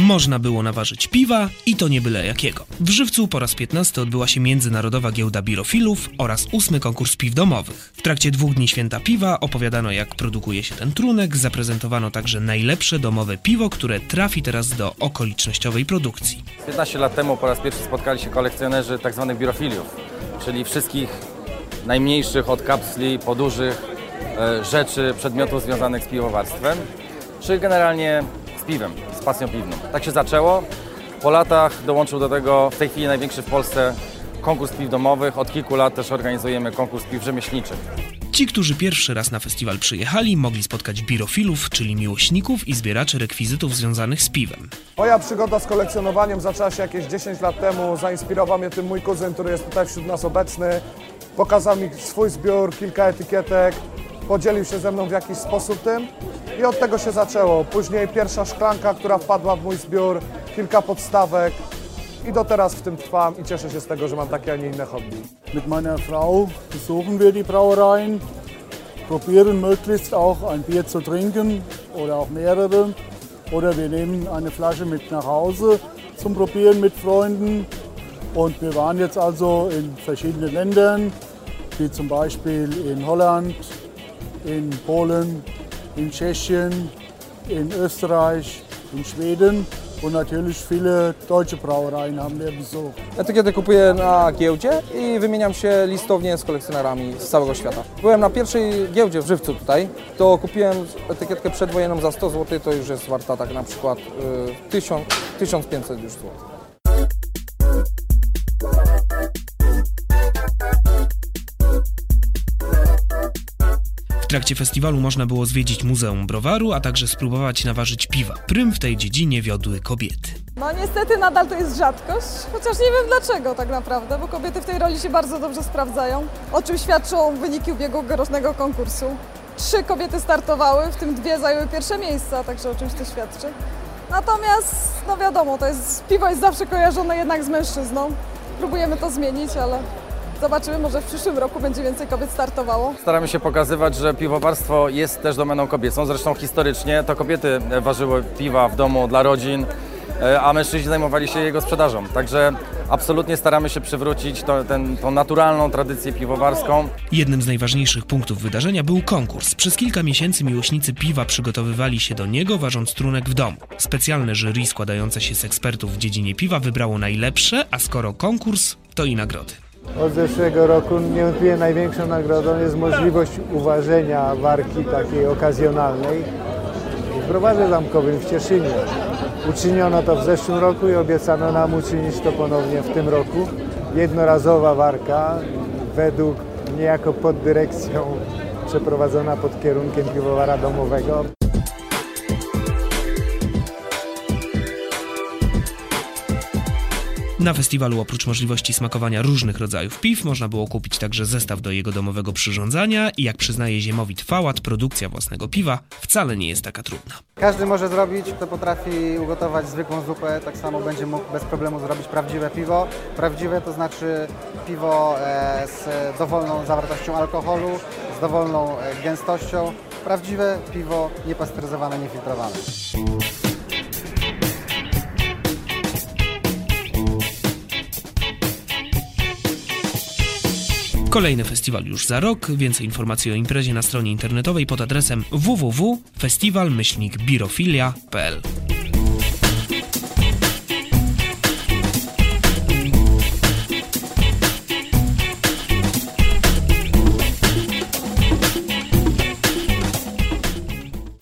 Można było naważyć piwa i to nie byle jakiego. W Żywcu po raz 15 odbyła się Międzynarodowa Giełda Birofilów oraz ósmy konkurs piw domowych. W trakcie dwóch dni święta piwa opowiadano jak produkuje się ten trunek, zaprezentowano także najlepsze domowe piwo, które trafi teraz do okolicznościowej produkcji. 15 lat temu po raz pierwszy spotkali się kolekcjonerzy tzw. birofiliów, czyli wszystkich najmniejszych od kapsli po dużych e, rzeczy, przedmiotów związanych z piwowarstwem, czy generalnie z piwem, z pasją piwną. Tak się zaczęło. Po latach dołączył do tego w tej chwili największy w Polsce konkurs piw domowych. Od kilku lat też organizujemy konkurs piw rzemieślniczych. Ci, którzy pierwszy raz na festiwal przyjechali, mogli spotkać birofilów, czyli miłośników i zbieraczy rekwizytów związanych z piwem. Moja przygoda z kolekcjonowaniem zaczęła się jakieś 10 lat temu. Zainspirował mnie tym mój kuzyn, który jest tutaj wśród nas obecny. Pokazał mi swój zbiór, kilka etykietek, podzielił się ze mną w jakiś sposób tym i od tego się zaczęło. Później pierwsza szklanka, która wpadła w mój zbiór, kilka podstawek i do teraz w tym trwam i cieszę się z tego, że mam takie, a nie inne hobby. Mit meiner Frau besuchen wir die Brauereien, probieren möglichst auch ein Bier zu trinken oder auch mehrere. Oder wir nehmen eine Flasche mit nach Hause zum Probieren mit Freunden. Und wir waren jetzt also in verschiedenen Ländern, wie zum Beispiel in Holland, in Polen, in Tschechien, in Österreich, in Schweden und natürlich viele deutsche Brauereien haben wir besucht. Etykiety kupuję na giełdzie i wymieniam się listownie z kolekcjonerami z całego świata. Byłem na pierwszej giełdzie w Żywcu tutaj, to kupiłem etykietkę przedwojenną za 100 zł, to już jest warta tak na przykład y, 1000, 1500 już zł. Trakcie festiwalu można było zwiedzić Muzeum Browaru, a także spróbować naważyć piwa. Prym w tej dziedzinie wiodły kobiety. No niestety nadal to jest rzadkość, chociaż nie wiem dlaczego tak naprawdę, bo kobiety w tej roli się bardzo dobrze sprawdzają, o czym świadczą wyniki ubiegłorocznego konkursu. Trzy kobiety startowały, w tym dwie zajęły pierwsze miejsca, także o czymś to świadczy. Natomiast, no wiadomo, to jest, piwo jest zawsze kojarzone jednak z mężczyzną. Próbujemy to zmienić, ale zobaczymy, może w przyszłym roku będzie więcej kobiet startowało. Staramy się pokazywać, że piwowarstwo jest też domeną kobiecą. Zresztą historycznie to kobiety ważyły piwa w domu dla rodzin, e, a mężczyźni zajmowali się jego sprzedażą. Także absolutnie staramy się przywrócić to, ten, tą naturalną tradycję piwowarską. Jednym z najważniejszych punktów wydarzenia był konkurs. Przez kilka miesięcy miłośnicy piwa przygotowywali się do niego, ważąc trunek w domu. Specjalne jury składające się z ekspertów w dziedzinie piwa wybrało najlepsze, a skoro konkurs, to i nagrody. Od zeszłego roku niewątpliwie największą nagrodą jest możliwość uważenia warki takiej okazjonalnej w browarze zamkowym w Cieszynie. Uczyniono to w zeszłym roku i obiecano nam uczynić to ponownie w tym roku. Jednorazowa warka według niejako pod dyrekcją przeprowadzona pod kierunkiem piwowara domowego. Na festiwalu oprócz możliwości smakowania różnych rodzajów piw można było kupić także zestaw do jego domowego przyrządzania i jak przyznaje Ziemowit Fałat, produkcja własnego piwa wcale nie jest taka trudna. Każdy może zrobić, kto potrafi ugotować zwykłą zupę, tak samo będzie mógł bez problemu zrobić prawdziwe piwo. Prawdziwe to znaczy piwo e, z dowolną zawartością alkoholu, z dowolną e, gęstością. Prawdziwe piwo niepasteryzowane, niefiltrowane. Kolejny festiwal już za rok. Więcej informacji o imprezie na stronie internetowej pod adresem www.festiwal-birofilia.pl